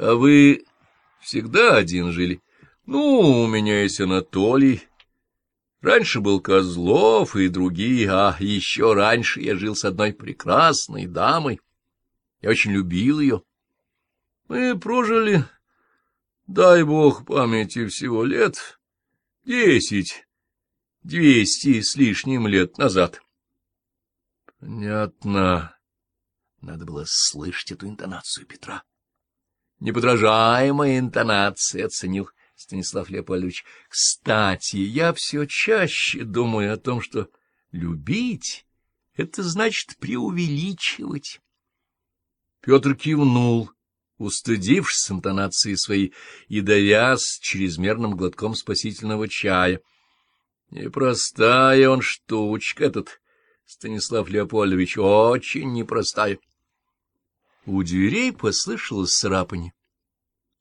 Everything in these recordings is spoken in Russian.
А вы всегда один жили? Ну, у меня есть Анатолий. Раньше был Козлов и другие, а еще раньше я жил с одной прекрасной дамой. Я очень любил ее. Мы прожили, дай бог памяти, всего лет десять, двести с лишним лет назад. Понятно. Надо было слышать эту интонацию Петра. Неподражаемая интонация, оценил Станислав Леопольдович. Кстати, я все чаще думаю о том, что любить — это значит преувеличивать. Петр кивнул, устыдившись интонации своей и давясь чрезмерным глотком спасительного чая. Непростая он штучка этот, Станислав Леопольдович, очень непростая. У дверей послышалось царапанье.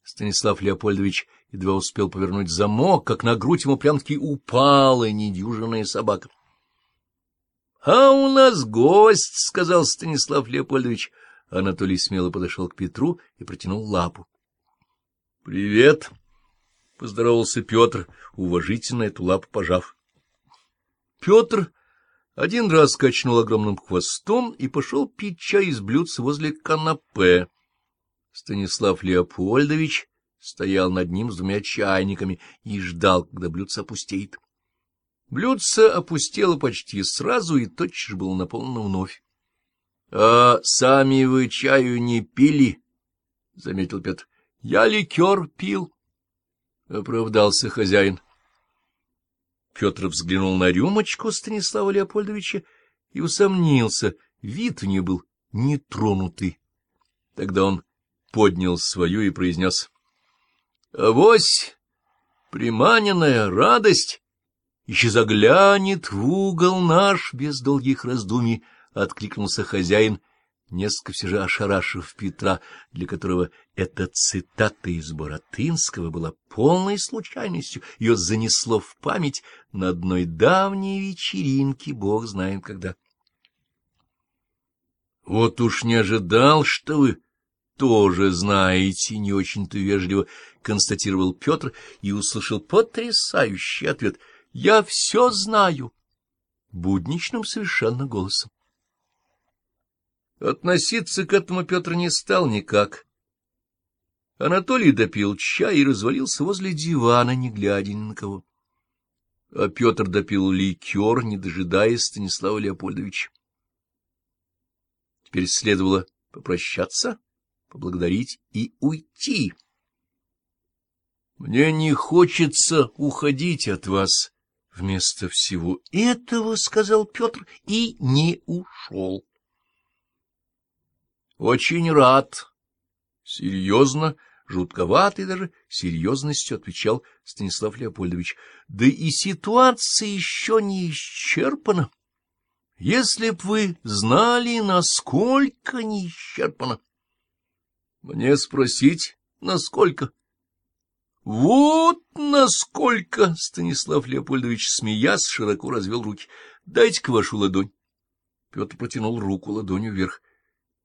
Станислав Леопольдович едва успел повернуть замок, как на грудь ему прям-таки упала недюжинная собака. — А у нас гость, — сказал Станислав Леопольдович. Анатолий смело подошел к Петру и протянул лапу. — Привет, — поздоровался Петр, уважительно эту лапу пожав. Петр один раз качнул огромным хвостом и пошел пить чай из блюдца возле канапе. Станислав Леопольдович стоял над ним с двумя чайниками и ждал, когда блюдце опустеет. Блюдце опустело почти сразу и тотчас было наполнено вновь. — А сами вы чаю не пили? — заметил Петр. — Я ликер пил, — оправдался хозяин. Петр взглянул на рюмочку Станислава Леопольдовича и усомнился, вид у нее был нетронутый. Тогда он поднял свою и произнес. — Авось, приманенная радость, еще заглянет в угол наш без долгих раздумий, — откликнулся хозяин, несколько все же ошарашив Петра, для которого эта цитата из Боротынского была полной случайностью. Ее занесло в память на одной давней вечеринке, бог знает когда. — Вот уж не ожидал, что вы тоже знаете, — не очень-то вежливо констатировал Петр и услышал потрясающий ответ. — Я все знаю. Будничным совершенно голосом. Относиться к этому Петр не стал никак. Анатолий допил чай и развалился возле дивана, не глядя ни на кого. А Петр допил ликер, не дожидаясь Станислава Леопольдовича. Теперь следовало попрощаться, поблагодарить и уйти. — Мне не хочется уходить от вас. Вместо всего этого, — сказал Петр, и не ушел. Очень рад. Серьезно, жутковатой даже серьезностью отвечал Станислав Леопольдович. Да и ситуация еще не исчерпана. Если б вы знали, насколько не исчерпана. Мне спросить, насколько? Вот насколько, Станислав Леопольдович, смеясь, широко развел руки. Дайте-ка вашу ладонь. Петр протянул руку ладонью вверх.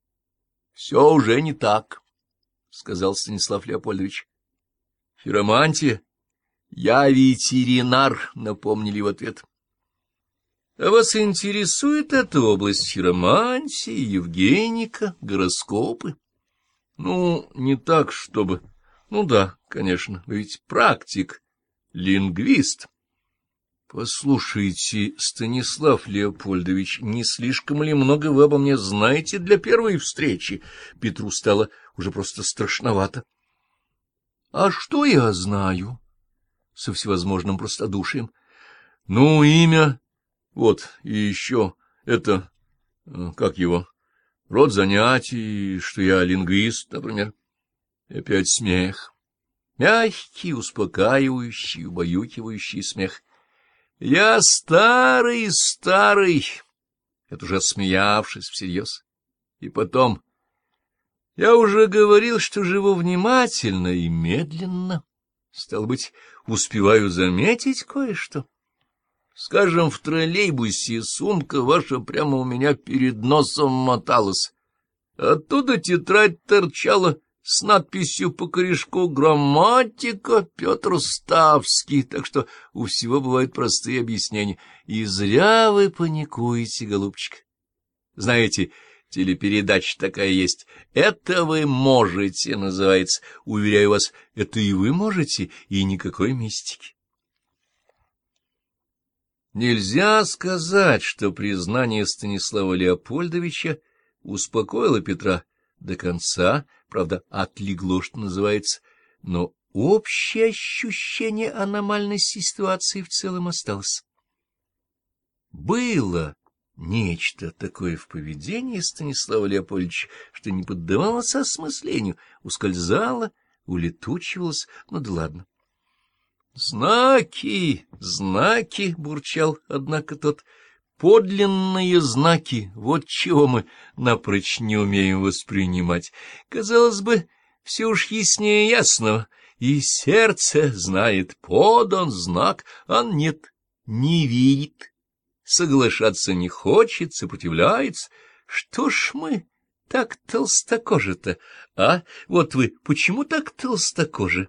— Все уже не так, — сказал Станислав Леопольдович. — Феромантия? — Я ветеринар, — напомнили в ответ. — А вас интересует эта область хиромантии, Евгеника, гороскопы? — Ну, не так, чтобы... Ну да, конечно, вы ведь практик, лингвист. Послушайте, Станислав Леопольдович, не слишком ли много вы обо мне знаете для первой встречи? Петру стало уже просто страшновато. — А что я знаю? — со всевозможным простодушием. — Ну, имя. Вот, и еще это... Э, как его? Род занятий, что я лингвист, например. И опять смех. Мягкий, успокаивающий, убаюкивающий смех. Я старый, старый, это уже смеявшись всерьез. И потом, я уже говорил, что живу внимательно и медленно. Стал быть, успеваю заметить кое-что. Скажем, в троллейбусе сумка ваша прямо у меня перед носом моталась. Оттуда тетрадь торчала с надписью по корешку «Грамматика Петр Ставский», так что у всего бывают простые объяснения. И зря вы паникуете, голубчик. Знаете, телепередача такая есть. «Это вы можете» называется. Уверяю вас, это и вы можете, и никакой мистики. Нельзя сказать, что признание Станислава Леопольдовича успокоило Петра до конца, правда, отлегло, что называется, но общее ощущение аномальной ситуации в целом осталось. Было нечто такое в поведении Станислава Леопольдовича, что не поддавалось осмыслению, ускользало, улетучивалось, ну да ладно. «Знаки, знаки!» — бурчал, однако, тот Подлинные знаки, вот чего мы напрочь не умеем воспринимать. Казалось бы, все уж яснее ясного, и сердце знает, подан знак, а нет, не видит, соглашаться не хочет, сопротивляется. Что ж мы так толстокожи-то, а? Вот вы почему так толстокожи?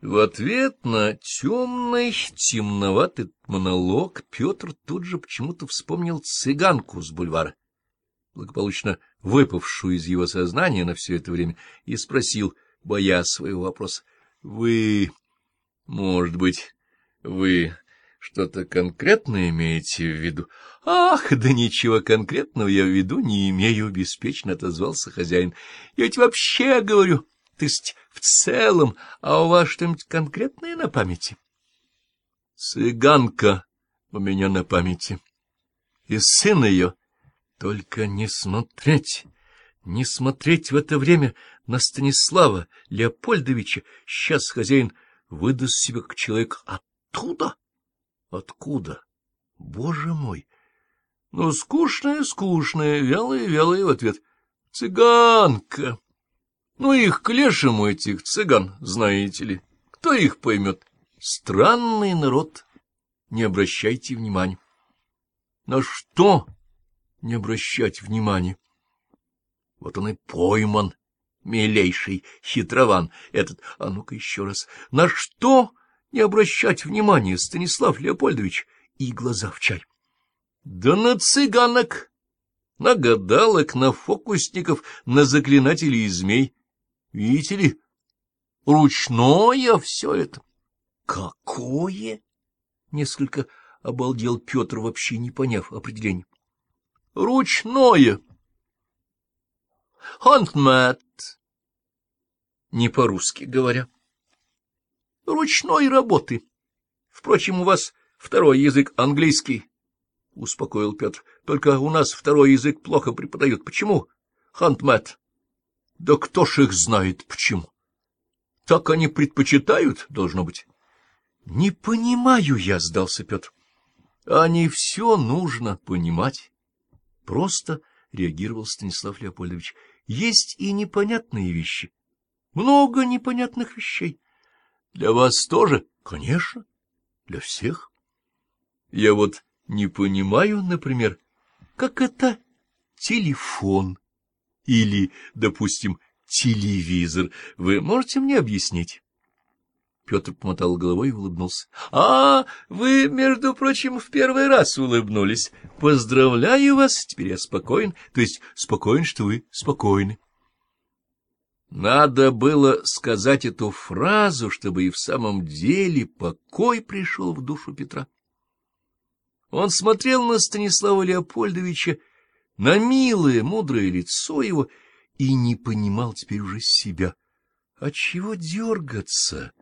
В ответ на темный, темноватый монолог Петр тут же почему-то вспомнил цыганку с бульвара, благополучно выпавшую из его сознания на все это время, и спросил, боясь своего вопроса, — Вы, может быть, вы что-то конкретное имеете в виду? — Ах, да ничего конкретного я в виду не имею, — беспечно отозвался хозяин. — Я ведь вообще говорю... То есть в целом, а у вас что-нибудь конкретное на памяти? Цыганка у меня на памяти. И сын ее. Только не смотреть, не смотреть в это время на Станислава Леопольдовича. Сейчас хозяин выдаст себя как человек оттуда. Откуда? Боже мой! Ну, скучное, скучное, вялое, вялое в ответ. Цыганка! Ну, их к лешему, этих цыган, знаете ли. Кто их поймет? Странный народ. Не обращайте внимания. На что не обращать внимания? Вот он и пойман, милейший хитрован этот. А ну-ка еще раз. На что не обращать внимания, Станислав Леопольдович? И глаза в чай. Да на цыганок, на гадалок, на фокусников, на заклинателей и змей. Видите ли, ручное все это. Какое? Несколько обалдел Петр, вообще не поняв определения. Ручное. Хантмет. Не по-русски говоря. Ручной работы. Впрочем, у вас второй язык английский, — успокоил Петр. Только у нас второй язык плохо преподают. Почему? Хантмет. Да кто ж их знает почему? Так они предпочитают, должно быть. Не понимаю я, сдался Петр. Не все нужно понимать. Просто реагировал Станислав Леопольдович. Есть и непонятные вещи. Много непонятных вещей. Для вас тоже? Конечно. Для всех. Я вот не понимаю, например, как это телефон или, допустим, телевизор. Вы можете мне объяснить? Петр помотал головой и улыбнулся. — А, вы, между прочим, в первый раз улыбнулись. Поздравляю вас, теперь я спокоен, то есть спокоен, что вы спокойны. Надо было сказать эту фразу, чтобы и в самом деле покой пришел в душу Петра. Он смотрел на Станислава Леопольдовича на милое, мудрое лицо его и не понимал теперь уже себя. Отчего дергаться?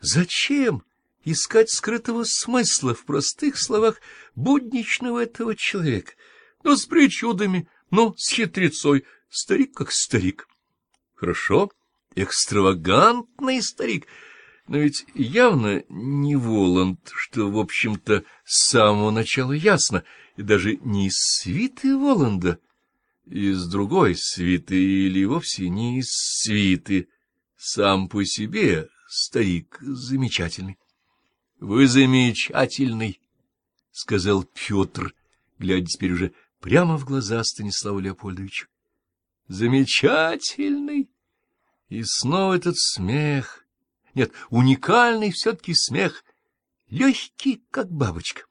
Зачем искать скрытого смысла в простых словах будничного этого человека? Ну, с причудами, ну, с хитрецой, старик как старик. Хорошо, экстравагантный старик — но ведь явно не Воланд, что, в общем-то, с самого начала ясно, и даже не из свиты Воланда, из другой свиты или вовсе не из свиты. Сам по себе старик замечательный. — Вы замечательный, — сказал Петр, глядя теперь уже прямо в глаза Станиславу Леопольдовичу. замечательный. И снова этот смех. Нет, уникальный все-таки смех, легкий, как бабочка.